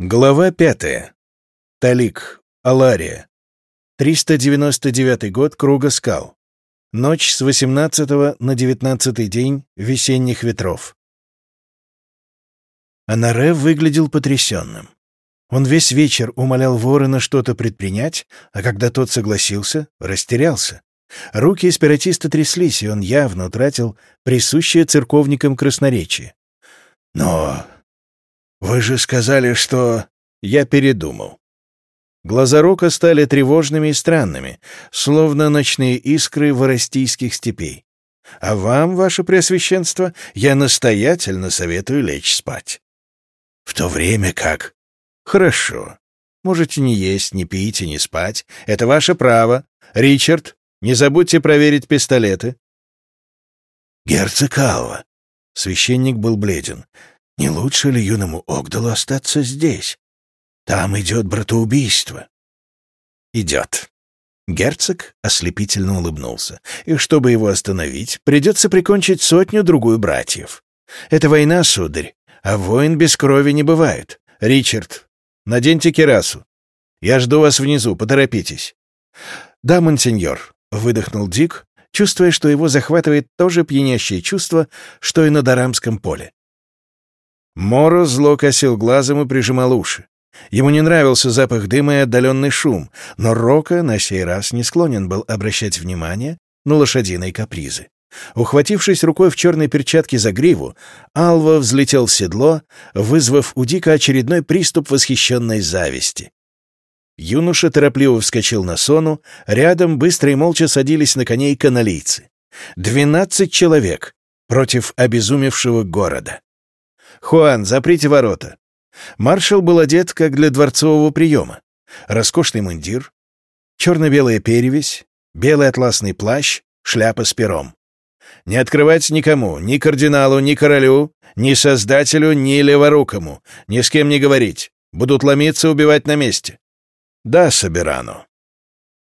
Глава пятая. Талик, Алария. 399 год Круга скал. Ночь с 18 на 19 день весенних ветров. Анаре выглядел потрясенным. Он весь вечер умолял ворона что-то предпринять, а когда тот согласился, растерялся. Руки эспиратиста тряслись, и он явно утратил присущее церковникам красноречие. «Но «Вы же сказали, что...» Я передумал. Глаза Рока стали тревожными и странными, словно ночные искры воростийских степей. А вам, ваше преосвященство, я настоятельно советую лечь спать. В то время как... Хорошо. Можете не есть, не пить и не спать. Это ваше право. Ричард, не забудьте проверить пистолеты. Герцог Алва. Священник был бледен. Не лучше ли юному Огдалу остаться здесь? Там идет братоубийство. Идет. Герцог ослепительно улыбнулся. И чтобы его остановить, придется прикончить сотню-другую братьев. Это война, сударь, а войн без крови не бывает. Ричард, наденьте кирасу. Я жду вас внизу, поторопитесь. Да, монсеньор, — выдохнул Дик, чувствуя, что его захватывает то же пьянящее чувство, что и на Дарамском поле. Моро зло косил глазом и прижимал уши. Ему не нравился запах дыма и отдаленный шум, но Рока на сей раз не склонен был обращать внимание на лошадиные капризы. Ухватившись рукой в черной перчатке за гриву, Алва взлетел в седло, вызвав у Дика очередной приступ восхищенной зависти. Юноша торопливо вскочил на сону, рядом быстро и молча садились на коней каналийцы. Двенадцать человек против обезумевшего города. «Хуан, заприте ворота». Маршал был одет, как для дворцового приема. Роскошный мундир, черно-белая перевесь, белый атласный плащ, шляпа с пером. Не открывать никому, ни кардиналу, ни королю, ни создателю, ни леворукому, ни с кем не говорить. Будут ломиться, убивать на месте. Да, Собирану.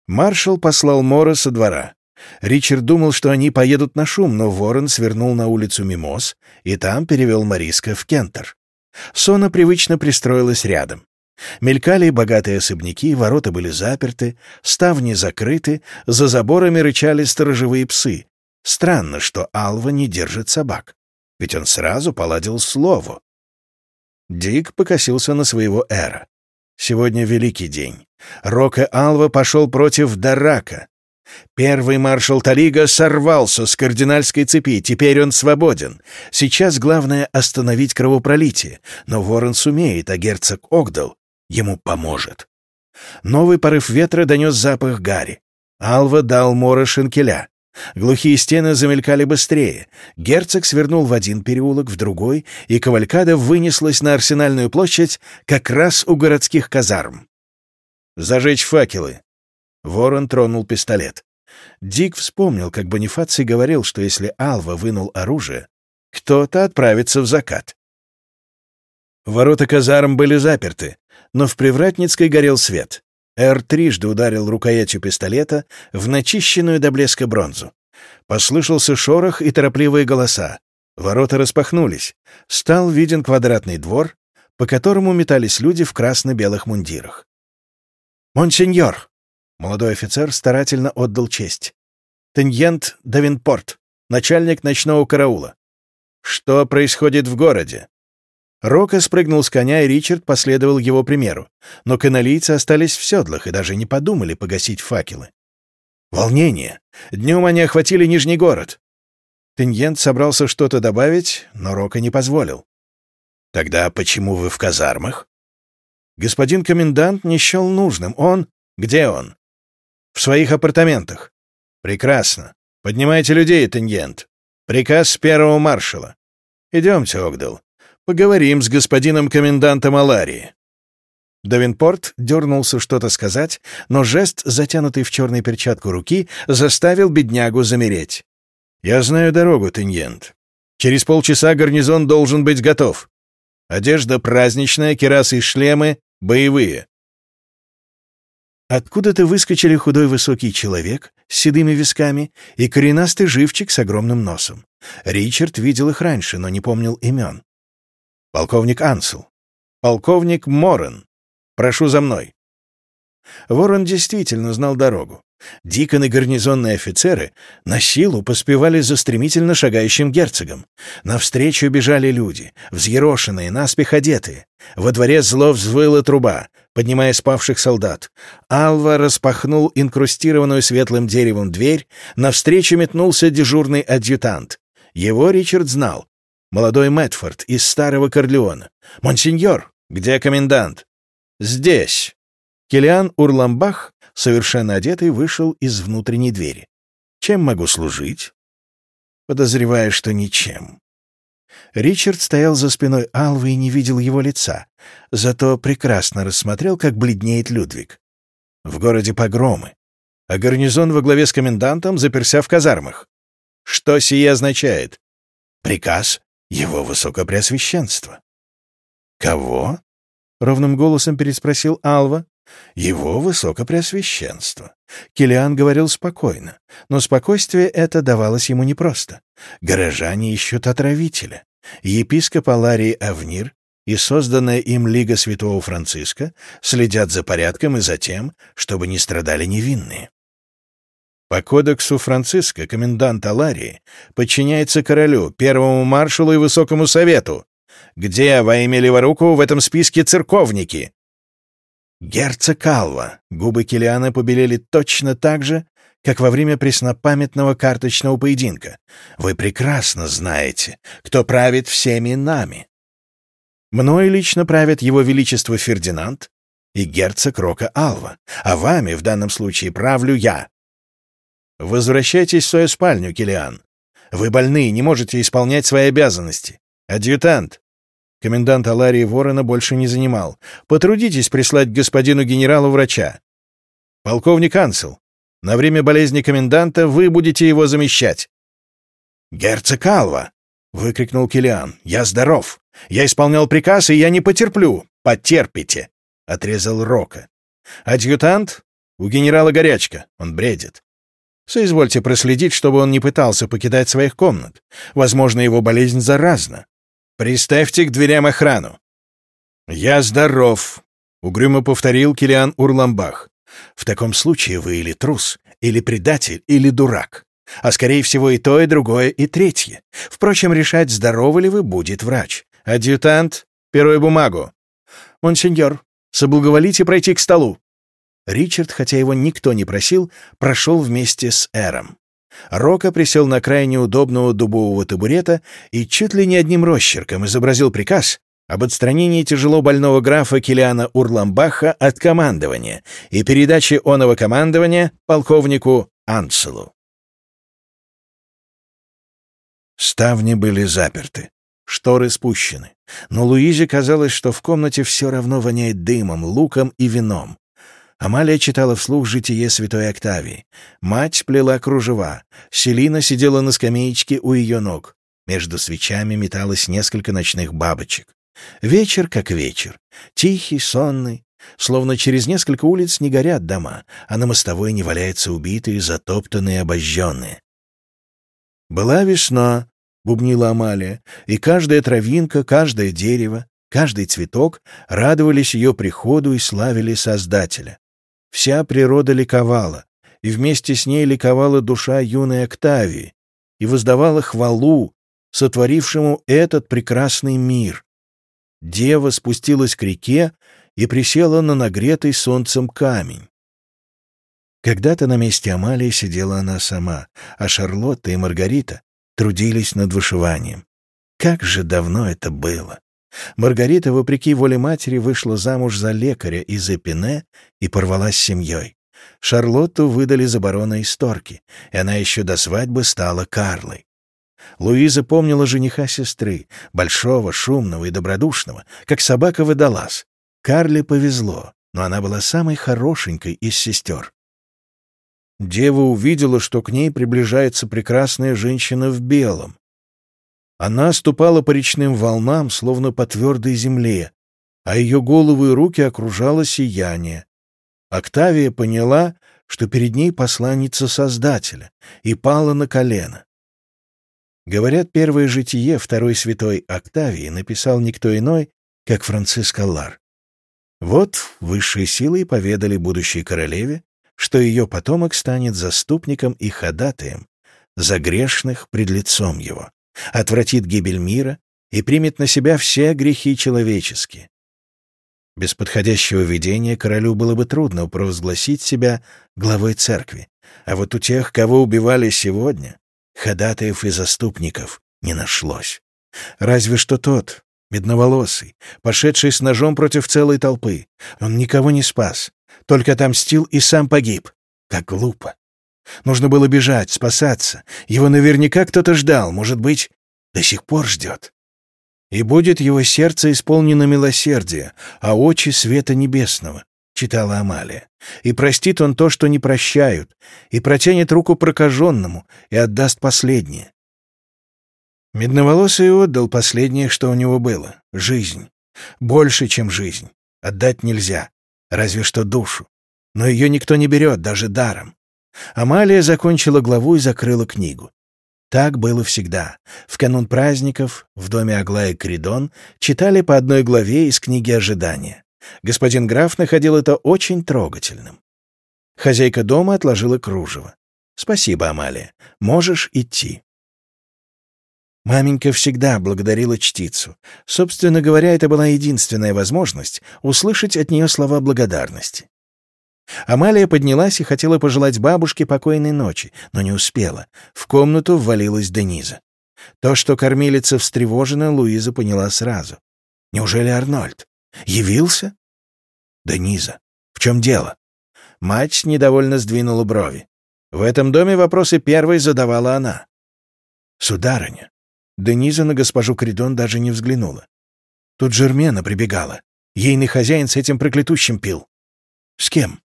Маршал послал Мора со двора. Ричард думал, что они поедут на шум, но Ворон свернул на улицу Мимоз и там перевел Мариска в Кентер. Сона привычно пристроилась рядом. Мелькали богатые особняки, ворота были заперты, ставни закрыты, за заборами рычали сторожевые псы. Странно, что Алва не держит собак, ведь он сразу поладил слову. Дик покосился на своего Эра. Сегодня великий день. Рока Алва пошел против Дарака, Первый маршал Талига сорвался с кардинальской цепи, теперь он свободен. Сейчас главное — остановить кровопролитие, но ворон сумеет, а герцог Огдал ему поможет. Новый порыв ветра донес запах гари. Алва дал Мора шинкеля. Глухие стены замелькали быстрее. Герцог свернул в один переулок, в другой, и кавалькада вынеслась на Арсенальную площадь как раз у городских казарм. «Зажечь факелы», Ворон тронул пистолет. Дик вспомнил, как Бонифаций говорил, что если Алва вынул оружие, кто-то отправится в закат. Ворота казарм были заперты, но в Привратницкой горел свет. Эр трижды ударил рукоятью пистолета в начищенную до блеска бронзу. Послышался шорох и торопливые голоса. Ворота распахнулись. Стал виден квадратный двор, по которому метались люди в красно-белых мундирах. «Монсеньор!» Молодой офицер старательно отдал честь. «Теньент Давинпорт, начальник ночного караула. Что происходит в городе?» Рока спрыгнул с коня, и Ричард последовал его примеру. Но каналийцы остались в седлах и даже не подумали погасить факелы. Волнение. Днем они охватили Нижний город. Теньент собрался что-то добавить, но Рока не позволил. «Тогда почему вы в казармах?» Господин комендант не счел нужным. Он... Где он? В своих апартаментах. Прекрасно. Поднимайте людей, Теньент. Приказ первого маршала. Идемте, Огдал. Поговорим с господином комендантом Аларии. Давинпорт дернулся что-то сказать, но жест, затянутый в черную перчатку руки, заставил беднягу замереть. «Я знаю дорогу, Теньент. Через полчаса гарнизон должен быть готов. Одежда праздничная, керасы и шлемы — боевые. Откуда-то выскочили худой высокий человек с седыми висками и коренастый живчик с огромным носом. Ричард видел их раньше, но не помнил имен. Полковник Ансел. полковник Морен. Прошу за мной». Ворон действительно знал дорогу. Дикон и гарнизонные офицеры на силу поспевали за стремительно шагающим герцогом. Навстречу бежали люди, взъерошенные, наспех одетые. Во дворе зло взвыла труба, поднимая спавших солдат. Алва распахнул инкрустированную светлым деревом дверь, навстречу метнулся дежурный адъютант. Его Ричард знал. Молодой Мэтфорд из старого Корлеона. «Монсеньор, где комендант?» «Здесь». Килиан Урламбах совершенно одетый, вышел из внутренней двери. «Чем могу служить?» Подозреваю, что ничем. Ричард стоял за спиной Алвы и не видел его лица, зато прекрасно рассмотрел, как бледнеет Людвиг. В городе погромы, а гарнизон во главе с комендантом заперся в казармах. Что сие означает? Приказ его высокопреосвященства. «Кого?» — ровным голосом переспросил Алва. Его высокопреосвященство. Килиан говорил спокойно, но спокойствие это давалось ему непросто. Горожане ищут отравителя. Епископ Аларий Авнир и созданная им Лига Святого Франциска следят за порядком и за тем, чтобы не страдали невинные. По кодексу Франциска комендант Аларии подчиняется королю, первому маршалу и высокому совету. Где во имя Леворуку в этом списке церковники? Герцог Алва. Губы Килиана побелели точно так же, как во время преснопамятного карточного поединка. Вы прекрасно знаете, кто правит всеми нами. Мной лично правят его величество Фердинанд и герцог Рока Алва, а вами в данном случае правлю я. Возвращайтесь в свою спальню, Килиан. Вы больны и не можете исполнять свои обязанности. Адъютант, Комендант Аларии Ворона больше не занимал. Потрудитесь прислать господину генералу врача. Полковник Ансел, на время болезни коменданта вы будете его замещать. Герцог Алва! — выкрикнул Килиан. «Я здоров! Я исполнял приказ, и я не потерплю! Потерпите!» — отрезал Рока. «Адъютант? У генерала горячка. Он бредит. Соизвольте проследить, чтобы он не пытался покидать своих комнат. Возможно, его болезнь заразна. «Приставьте к дверям охрану». «Я здоров», — угрюмо повторил Килиан Урламбах. «В таком случае вы или трус, или предатель, или дурак. А скорее всего и то, и другое, и третье. Впрочем, решать, здоровы ли вы, будет врач. Адъютант, перо и бумагу. Монсеньор, соблаговолите пройти к столу». Ричард, хотя его никто не просил, прошел вместе с Эром. Рока присел на край неудобного дубового табурета и чуть ли не одним росчерком изобразил приказ об отстранении тяжело больного графа Килиана Урламбаха от командования и передаче оного командования полковнику Анселу. Ставни были заперты, шторы спущены, но Луизе казалось, что в комнате все равно воняет дымом, луком и вином. Амалия читала вслух житие святой Октавии. Мать плела кружева. Селина сидела на скамеечке у ее ног. Между свечами металось несколько ночных бабочек. Вечер как вечер. Тихий, сонный. Словно через несколько улиц не горят дома, а на мостовой не валяются убитые, затоптанные, обожженные. «Была весна», — бубнила Амалия, и каждая травинка, каждое дерево, каждый цветок радовались ее приходу и славили Создателя. Вся природа ликовала, и вместе с ней ликовала душа юной Октавии и воздавала хвалу сотворившему этот прекрасный мир. Дева спустилась к реке и присела на нагретый солнцем камень. Когда-то на месте Амалии сидела она сама, а Шарлотта и Маргарита трудились над вышиванием. Как же давно это было! Маргарита, вопреки воле матери, вышла замуж за лекаря из Эпине и порвалась с семьей. Шарлотту выдали за барона из Торки, и она еще до свадьбы стала Карлой. Луиза помнила жениха сестры, большого, шумного и добродушного, как собака-водолаз. Карле повезло, но она была самой хорошенькой из сестер. Дева увидела, что к ней приближается прекрасная женщина в белом. Она ступала по речным волнам, словно по твердой земле, а ее голову и руки окружало сияние. Октавия поняла, что перед ней посланница Создателя, и пала на колено. Говорят, первое житие второй святой Октавии написал никто иной, как Франциск Аллар. Вот высшие силы поведали будущей королеве, что ее потомок станет заступником и ходатаем за грешных пред лицом его, отвратит гибель мира и примет на себя все грехи человеческие. Без подходящего видения королю было бы трудно провозгласить себя главой церкви, а вот у тех, кого убивали сегодня, ходатаев и заступников не нашлось. Разве что тот, медноволосый, пошедший с ножом против целой толпы. Он никого не спас, только отомстил и сам погиб. Как глупо. Нужно было бежать, спасаться. Его наверняка кто-то ждал, может быть, до сих пор ждет. И будет его сердце исполнено милосердия, а очи света небесного, — читала Амалия. И простит он то, что не прощают, и протянет руку прокаженному, и отдаст последнее. Медноволосый отдал последнее, что у него было — жизнь. Больше, чем жизнь. Отдать нельзя, разве что душу. Но ее никто не берет, даже даром. Амалия закончила главу и закрыла книгу. Так было всегда. В канун праздников в доме Аглая Кридон читали по одной главе из книги ожидания. Господин граф находил это очень трогательным. Хозяйка дома отложила кружево. «Спасибо, Амалия. Можешь идти». Маменька всегда благодарила чтицу. Собственно говоря, это была единственная возможность услышать от нее слова благодарности. Амалия поднялась и хотела пожелать бабушке покойной ночи, но не успела. В комнату ввалилась Дениза. То, что кормилица встревожена, Луиза поняла сразу. Неужели Арнольд? Явился? Дениза, в чем дело? Мать недовольно сдвинула брови. В этом доме вопросы первой задавала она. «Сударыня, Дениза на госпожу Кридон даже не взглянула. Тут Жермена прибегала. Ейный хозяин с этим проклятущим пил. С кем?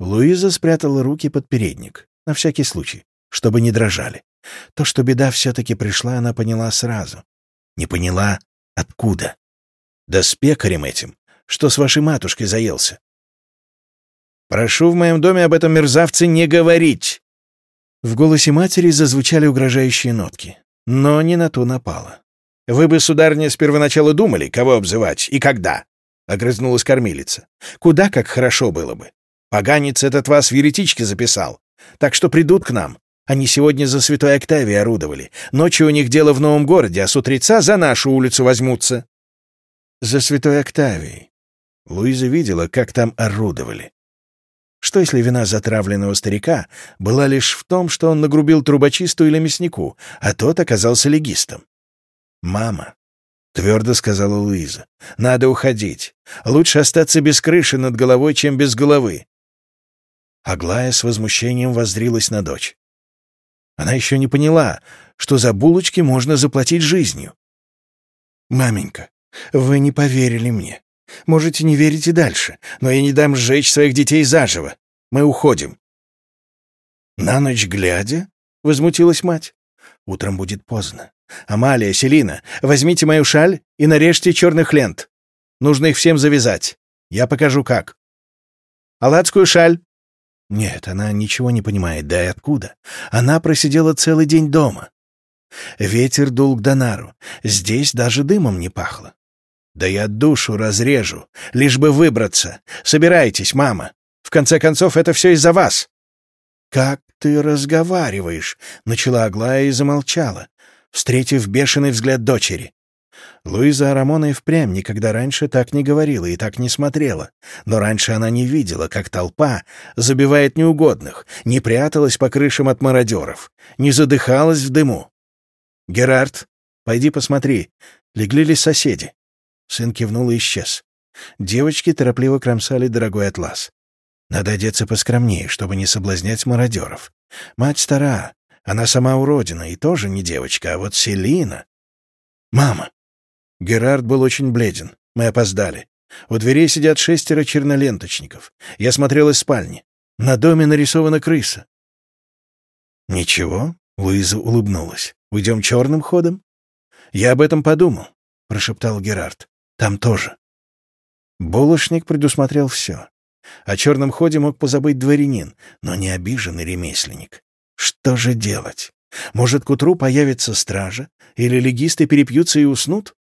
Луиза спрятала руки под передник, на всякий случай, чтобы не дрожали. То, что беда все-таки пришла, она поняла сразу. Не поняла, откуда. Да с пекарем этим, что с вашей матушкой заелся. «Прошу в моем доме об этом мерзавце не говорить!» В голосе матери зазвучали угрожающие нотки но не на ту напала. «Вы бы, сударыня, с первоначала думали, кого обзывать и когда?» — огрызнулась кормилица. «Куда как хорошо было бы. Поганец этот вас в еретичке записал. Так что придут к нам. Они сегодня за Святой Октавией орудовали. Ночью у них дело в новом городе, а с утреца за нашу улицу возьмутся». «За Святой Октавией». Луиза видела, как там орудовали. Что если вина затравленного старика была лишь в том, что он нагрубил трубочисту или мяснику, а тот оказался легистом? «Мама», — твердо сказала Луиза, — «надо уходить. Лучше остаться без крыши над головой, чем без головы». Аглая с возмущением воздрилась на дочь. Она еще не поняла, что за булочки можно заплатить жизнью. «Маменька, вы не поверили мне. Можете не верить и дальше, но я не дам сжечь своих детей заживо. Мы уходим». «На ночь глядя?» — возмутилась мать. «Утром будет поздно. Амалия, Селина, возьмите мою шаль и нарежьте черных лент. Нужно их всем завязать. Я покажу, как». «Аладскую шаль!» Нет, она ничего не понимает, да и откуда. Она просидела целый день дома. Ветер дул к Донару. Здесь даже дымом не пахло. Да я душу разрежу, лишь бы выбраться. Собирайтесь, мама. В конце концов, это все из-за вас. «Как ты разговариваешь?» — начала Аглая и замолчала, встретив бешеный взгляд дочери. Луиза Арамона и впрямь никогда раньше так не говорила и так не смотрела. Но раньше она не видела, как толпа забивает неугодных, не пряталась по крышам от мародеров, не задыхалась в дыму. «Герард, пойди посмотри, легли ли соседи?» Сын кивнул и исчез. Девочки торопливо кромсали дорогой атлас. Надо одеться поскромнее, чтобы не соблазнять мародеров. Мать стара, она сама уродина и тоже не девочка, а вот Селина... Мама! Герард был очень бледен. Мы опоздали. У дверей сидят шестеро черноленточников. Я смотрел из спальни. На доме нарисована крыса. «Ничего», — Луиза улыбнулась. «Уйдем черным ходом?» «Я об этом подумал», — прошептал Герард. Там тоже. Булочник предусмотрел все. О черном ходе мог позабыть дворянин, но не обиженный ремесленник. Что же делать? Может, к утру появится стража, или легисты перепьются и уснут?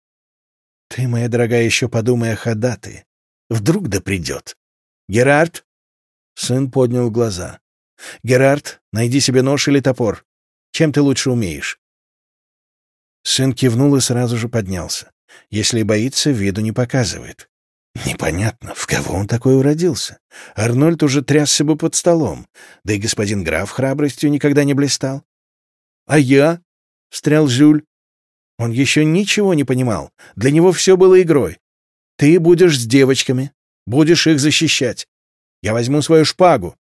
Ты, моя дорогая, еще подумай о ходаты. Вдруг да придет. Герард? Сын поднял глаза. Герард, найди себе нож или топор. Чем ты лучше умеешь? Сын кивнул и сразу же поднялся. Если боится, виду не показывает. Непонятно, в кого он такой уродился. Арнольд уже трясся бы под столом, да и господин граф храбростью никогда не блистал. — А я? — встрял Жюль. Он еще ничего не понимал. Для него все было игрой. Ты будешь с девочками, будешь их защищать. Я возьму свою шпагу.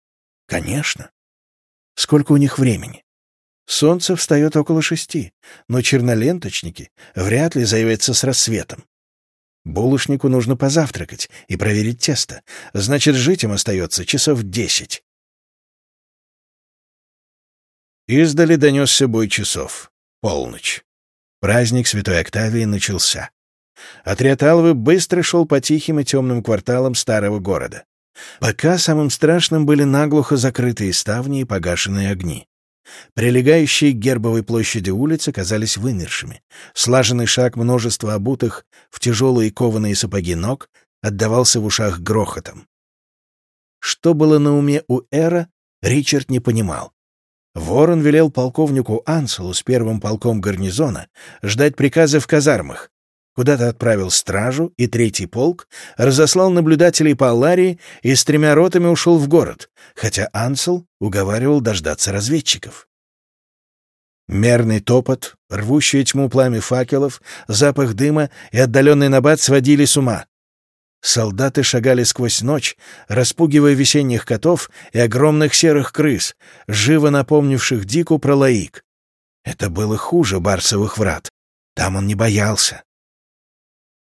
Конечно. Сколько у них времени? Солнце встает около шести, но черноленточники вряд ли заявятся с рассветом. Булочнику нужно позавтракать и проверить тесто. Значит, жить им остается часов десять. Издали донесся бой часов. Полночь. Праздник Святой Октавии начался. Отряд Алвы быстро шел по тихим и темным кварталам старого города. Пока самым страшным были наглухо закрытые ставни и погашенные огни. Прилегающие к гербовой площади улицы казались вымершими. Слаженный шаг множества обутых в тяжелые кованые сапоги ног отдавался в ушах грохотом. Что было на уме у Эра, Ричард не понимал. Ворон велел полковнику Анселу с первым полком гарнизона ждать приказа в казармах, куда-то отправил стражу, и третий полк разослал наблюдателей по Алларии и с тремя ротами ушел в город, хотя Ансел уговаривал дождаться разведчиков. Мерный топот, рвущие тьму пламя факелов, запах дыма и отдаленный набат сводили с ума. Солдаты шагали сквозь ночь, распугивая весенних котов и огромных серых крыс, живо напомнивших Дику про Лаик. Это было хуже Барсовых врат. Там он не боялся.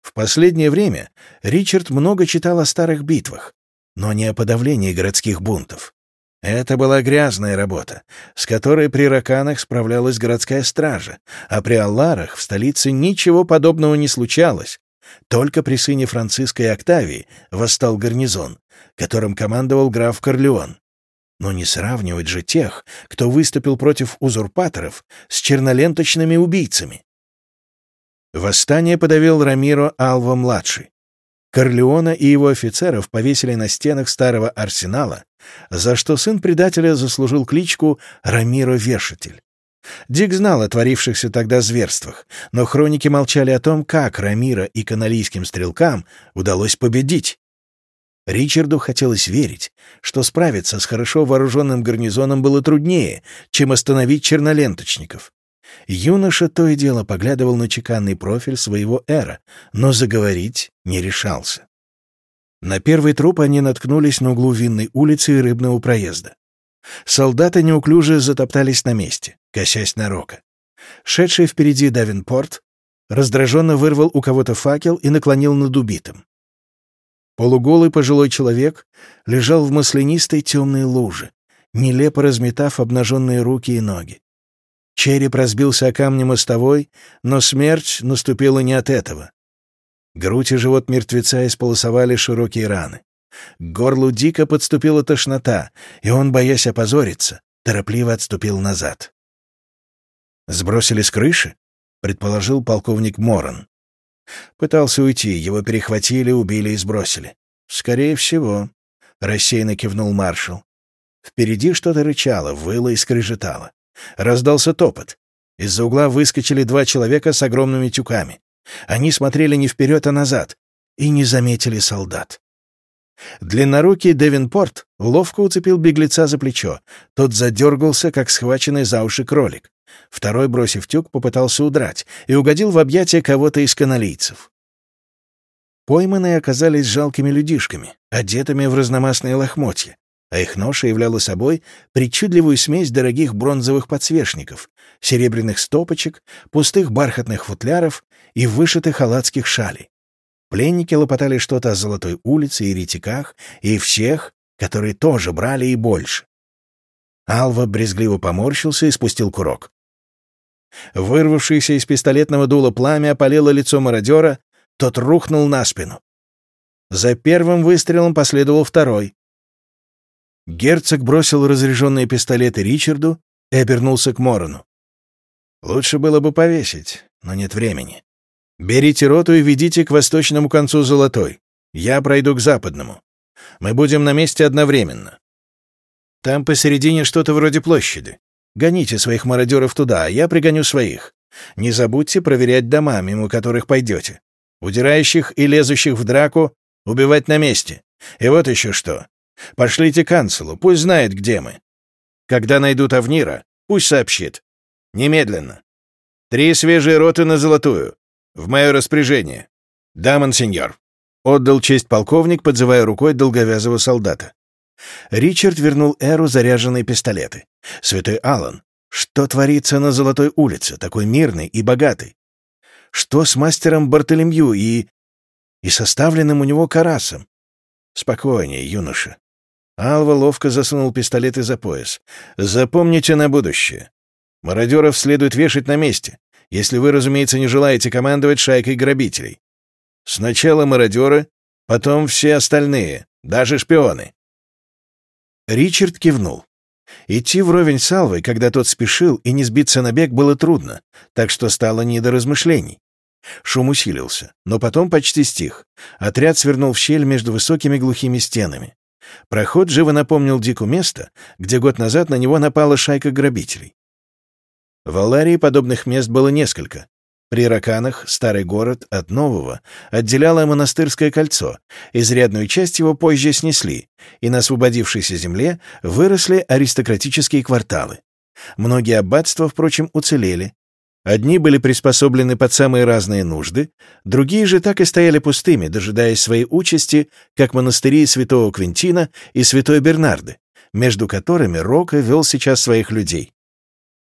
В последнее время Ричард много читал о старых битвах, но не о подавлении городских бунтов. Это была грязная работа, с которой при Раканах справлялась городская стража, а при Алларах в столице ничего подобного не случалось. Только при сыне Франциска и Октавии восстал гарнизон, которым командовал граф Корлеон. Но не сравнивать же тех, кто выступил против узурпаторов, с черноленточными убийцами. Восстание подавил Рамиро Алва-младший. Корлеона и его офицеров повесили на стенах старого арсенала, за что сын предателя заслужил кличку Рамиро-вешатель. Дик знал о творившихся тогда зверствах, но хроники молчали о том, как Рамира и каналийским стрелкам удалось победить. Ричарду хотелось верить, что справиться с хорошо вооруженным гарнизоном было труднее, чем остановить черноленточников. Юноша то и дело поглядывал на чеканный профиль своего эра, но заговорить не решался. На первый труп они наткнулись на углу винной улицы и рыбного проезда. Солдаты неуклюже затоптались на месте, косясь на Рока. Шедший впереди Давинпорт раздраженно вырвал у кого-то факел и наклонил над убитым. Полуголый пожилой человек лежал в маслянистой темной луже, нелепо разметав обнаженные руки и ноги. Череп разбился о камни мостовой, но смерть наступила не от этого. Грудь и живот мертвеца исполосовали широкие раны. К горлу дико подступила тошнота, и он, боясь опозориться, торопливо отступил назад. «Сбросили с крыши?» — предположил полковник Моран. Пытался уйти, его перехватили, убили и сбросили. «Скорее всего», — рассеянно кивнул маршал. Впереди что-то рычало, выло и скрежетало. Раздался топот. Из-за угла выскочили два человека с огромными тюками. Они смотрели не вперед, а назад и не заметили солдат. Длиннорукий Девинпорт ловко уцепил беглеца за плечо. Тот задергался, как схваченный за уши кролик. Второй, бросив тюк, попытался удрать и угодил в объятия кого-то из каналийцев. Пойманные оказались жалкими людишками, одетыми в разномастные лохмотья а их ноша являла собой причудливую смесь дорогих бронзовых подсвечников, серебряных стопочек, пустых бархатных футляров и вышитых халатских шалей. Пленники лопотали что-то о Золотой улице и ретиках, и всех, которые тоже брали и больше. Алва брезгливо поморщился и спустил курок. Вырвавшееся из пистолетного дула пламя опалило лицо мародера, тот рухнул на спину. За первым выстрелом последовал второй. Герцог бросил разряженные пистолеты Ричарду и обернулся к Морону. «Лучше было бы повесить, но нет времени. Берите роту и ведите к восточному концу Золотой. Я пройду к западному. Мы будем на месте одновременно. Там посередине что-то вроде площади. Гоните своих мародеров туда, а я пригоню своих. Не забудьте проверять дома, мимо которых пойдете. Удирающих и лезущих в драку убивать на месте. И вот еще что. Пошлите канцелу, пусть знает, где мы. Когда найдут Авнира, пусть сообщит. Немедленно. Три свежие роты на золотую. В мое распоряжение. Да, монсеньор. Отдал честь полковник, подзывая рукой долговязого солдата. Ричард вернул Эру заряженные пистолеты. «Святой Аллан, что творится на Золотой улице, такой мирный и богатый? Что с мастером Бартолемью и... и составленным у него карасом? Спокойнее, юноша». Алва ловко засунул пистолеты за пояс. «Запомните на будущее. Мародеров следует вешать на месте, если вы, разумеется, не желаете командовать шайкой грабителей. Сначала мародеры, потом все остальные, даже шпионы. Ричард кивнул. Идти вровень с Алвой, когда тот спешил, и не сбиться на бег было трудно, так что стало не до размышлений. Шум усилился, но потом почти стих. Отряд свернул в щель между высокими глухими стенами. Проход живо напомнил Дику место, где год назад на него напала шайка грабителей. В Аларии подобных мест было несколько, при Раканах старый город от нового отделяло монастырское кольцо, изрядную часть его позже снесли, и на освободившейся земле выросли аристократические кварталы. Многие аббатства, впрочем, уцелели. Одни были приспособлены под самые разные нужды, другие же так и стояли пустыми, дожидаясь своей участи, как монастыри святого Квинтина и святой Бернарды, между которыми Рока вел сейчас своих людей.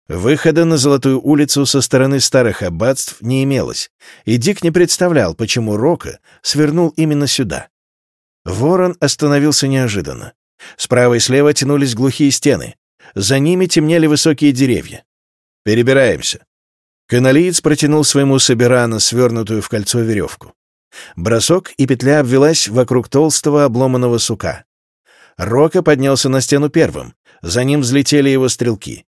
Выхода на Золотую улицу со стороны старых аббатств не имелось, и Дик не представлял, почему Рока свернул именно сюда. Ворон остановился неожиданно. Справа и слева тянулись глухие стены. За ними темнели высокие деревья. «Перебираемся». Каналиец протянул своему Собирану свернутую в кольцо веревку. Бросок и петля обвелась вокруг толстого обломанного сука. Рока поднялся на стену первым, за ним взлетели его стрелки.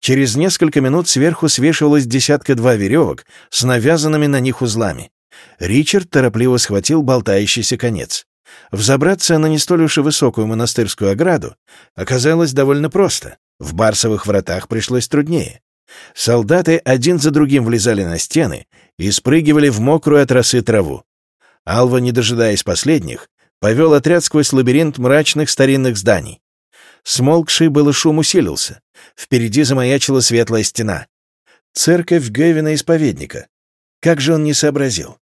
Через несколько минут сверху свешивалось десятка-два веревок с навязанными на них узлами. Ричард торопливо схватил болтающийся конец. Взобраться на не столь уж и высокую монастырскую ограду оказалось довольно просто. В барсовых вратах пришлось труднее. Солдаты один за другим влезали на стены и спрыгивали в мокрую от росы траву. Алва, не дожидаясь последних, повел отряд сквозь лабиринт мрачных старинных зданий. Смолкший было шум усилился. Впереди замаячила светлая стена. Церковь Гевина-исповедника. Как же он не сообразил?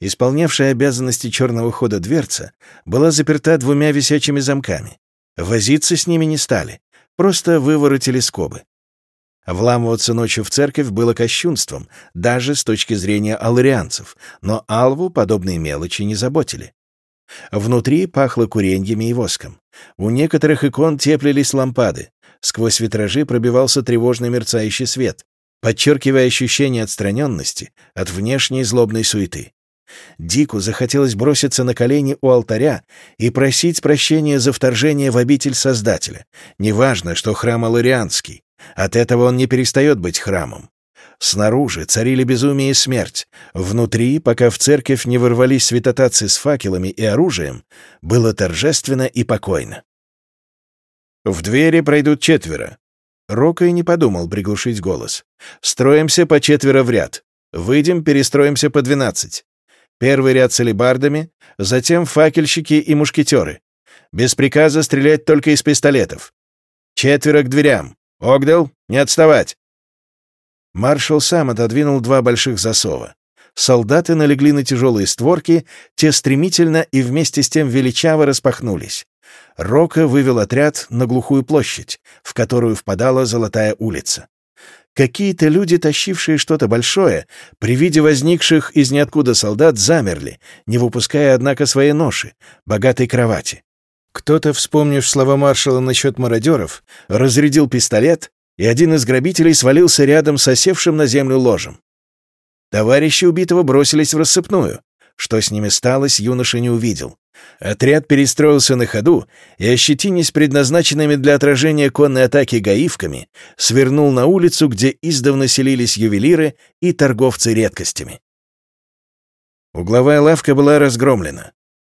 Исполнявшая обязанности черного хода дверца была заперта двумя висячими замками. Возиться с ними не стали, просто выворотили скобы. Вламываться ночью в церковь было кощунством, даже с точки зрения аларианцев, но Алву подобные мелочи не заботили. Внутри пахло куреньями и воском. У некоторых икон теплились лампады. Сквозь витражи пробивался тревожный мерцающий свет, подчеркивая ощущение отстраненности от внешней злобной суеты. Дику захотелось броситься на колени у алтаря и просить прощения за вторжение в обитель Создателя. Неважно, что храм Аларианский. От этого он не перестает быть храмом. Снаружи царили безумие и смерть. Внутри, пока в церковь не ворвались святотатцы с факелами и оружием, было торжественно и покойно. В двери пройдут четверо. Рока и не подумал приглушить голос. Строимся по четверо в ряд. Выйдем, перестроимся по двенадцать. Первый ряд с алебардами, затем факельщики и мушкетеры. Без приказа стрелять только из пистолетов. Четверо к дверям. Огдел, не отставать. Маршал сам отодвинул два больших засова. Солдаты налегли на тяжелые створки, те стремительно и вместе с тем величаво распахнулись. Рока вывел отряд на глухую площадь, в которую впадала Золотая улица. Какие-то люди, тащившие что-то большое, при виде возникших из ниоткуда солдат замерли, не выпуская, однако, своей ноши, богатой кровати. Кто-то, вспомнив слова маршала насчет мародеров, разрядил пистолет и один из грабителей свалился рядом с осевшим на землю ложем. Товарищи убитого бросились в рассыпную. Что с ними сталось, юноша не увидел. Отряд перестроился на ходу и, ощетинясь предназначенными для отражения конной атаки гаивками, свернул на улицу, где издавна селились ювелиры и торговцы редкостями. Угловая лавка была разгромлена.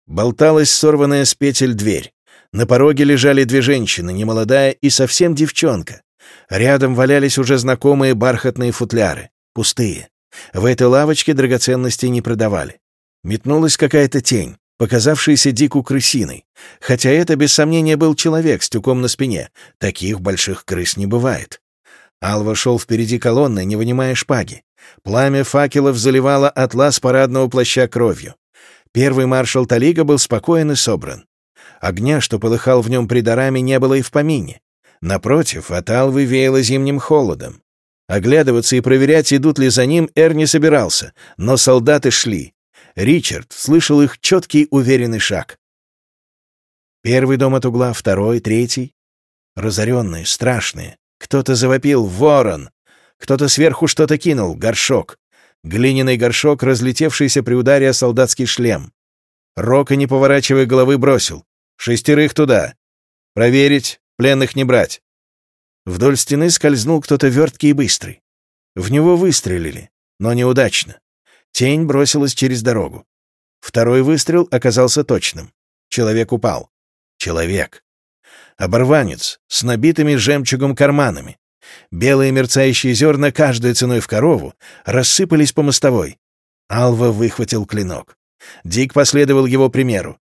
Болталась сорванная с петель дверь. На пороге лежали две женщины, немолодая и совсем девчонка. Рядом валялись уже знакомые бархатные футляры, пустые. В этой лавочке драгоценности не продавали. Метнулась какая-то тень, показавшаяся дику крысиной. Хотя это, без сомнения, был человек с тюком на спине. Таких больших крыс не бывает. Алва шел впереди колонны, не вынимая шпаги. Пламя факелов заливало атлас парадного плаща кровью. Первый маршал Талига был спокоен и собран. Огня, что полыхал в нем при дараме, не было и в помине. Напротив, от Алвы веяло зимним холодом. Оглядываться и проверять, идут ли за ним, Эр не собирался, но солдаты шли. Ричард слышал их четкий, уверенный шаг. Первый дом от угла, второй, третий. Разоренные, страшные. Кто-то завопил «Ворон!», кто-то сверху что-то кинул, горшок. Глиняный горшок, разлетевшийся при ударе о солдатский шлем. Рока, не поворачивая головы, бросил. «Шестерых туда! Проверить, пленных не брать!» Вдоль стены скользнул кто-то верткий и быстрый. В него выстрелили, но неудачно. Тень бросилась через дорогу. Второй выстрел оказался точным. Человек упал. Человек. Оборванец с набитыми жемчугом карманами. Белые мерцающие зерна, каждой ценой в корову, рассыпались по мостовой. Алва выхватил клинок. Дик последовал его примеру.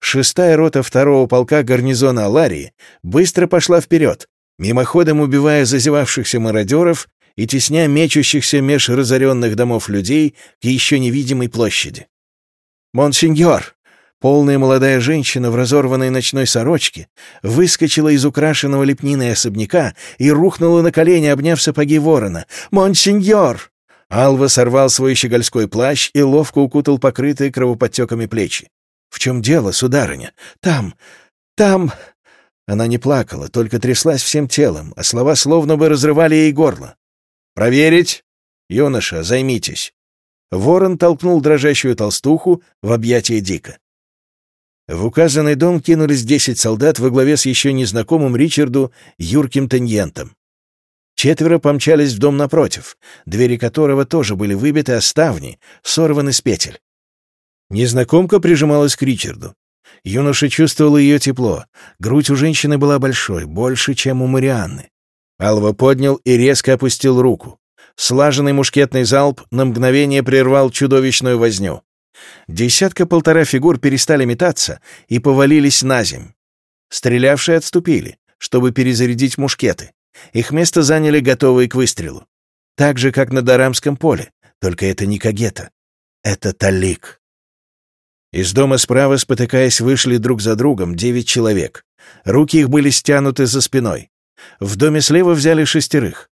Шестая рота второго полка гарнизона Аларии быстро пошла вперед, мимоходом убивая зазевавшихся мародеров и тесня мечущихся меж разоренных домов людей к еще невидимой площади. «Монсеньор!» Полная молодая женщина в разорванной ночной сорочке выскочила из украшенного лепниной особняка и рухнула на колени, обняв сапоги ворона. «Монсеньор!» Алва сорвал свой щегольской плащ и ловко укутал покрытые кровоподтеками плечи. «В чем дело, сударыня? Там! Там!» Она не плакала, только тряслась всем телом, а слова словно бы разрывали ей горло. «Проверить? Юноша, займитесь!» Ворон толкнул дрожащую толстуху в объятия Дика. В указанный дом кинулись десять солдат во главе с еще незнакомым Ричарду Юрким Теньентом. Четверо помчались в дом напротив, двери которого тоже были выбиты, а ставни сорваны с петель. Незнакомка прижималась к Ричарду. Юноша чувствовал ее тепло. Грудь у женщины была большой, больше, чем у Марианны. Алва поднял и резко опустил руку. Слаженный мушкетный залп на мгновение прервал чудовищную возню. Десятка-полтора фигур перестали метаться и повалились на земь. Стрелявшие отступили, чтобы перезарядить мушкеты. Их место заняли готовые к выстрелу. Так же, как на Дарамском поле, только это не Кагета. Это Талик. Из дома справа, спотыкаясь, вышли друг за другом девять человек. Руки их были стянуты за спиной. В доме слева взяли шестерых.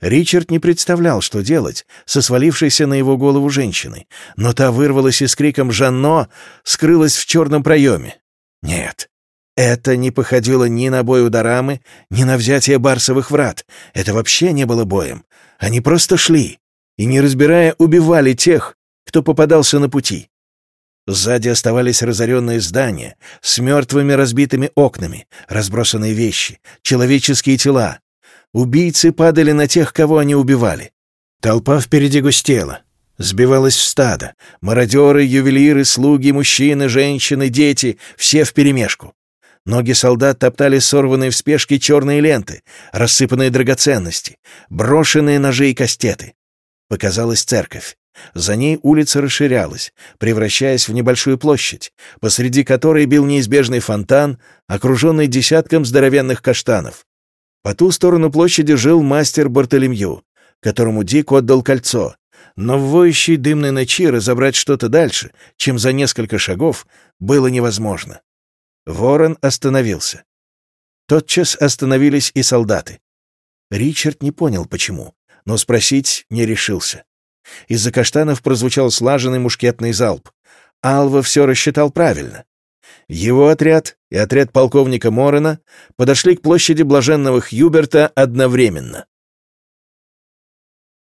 Ричард не представлял, что делать со свалившейся на его голову женщиной, но та вырвалась и с криком «Жанно!» скрылась в черном проеме. Нет, это не походило ни на бой у Дарамы, ни на взятие Барсовых врат. Это вообще не было боем. Они просто шли и, не разбирая, убивали тех, кто попадался на пути. Сзади оставались разоренные здания с мертвыми разбитыми окнами, разбросанные вещи, человеческие тела, Убийцы падали на тех, кого они убивали. Толпа впереди густела, сбивалась в стадо. Мародеры, ювелиры, слуги, мужчины, женщины, дети — все вперемешку. Ноги солдат топтали сорванные в спешке черные ленты, рассыпанные драгоценности, брошенные ножи и кастеты. Показалась церковь. За ней улица расширялась, превращаясь в небольшую площадь, посреди которой бил неизбежный фонтан, окруженный десятком здоровенных каштанов. По ту сторону площади жил мастер Бартолемью, которому Дик отдал кольцо, но в воющей дымной ночи разобрать что-то дальше, чем за несколько шагов, было невозможно. Ворон остановился. Тотчас остановились и солдаты. Ричард не понял, почему, но спросить не решился. Из-за каштанов прозвучал слаженный мушкетный залп. Алва все рассчитал правильно. Его отряд и отряд полковника Морена подошли к площади Блаженного Хьюберта одновременно.